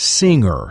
singer.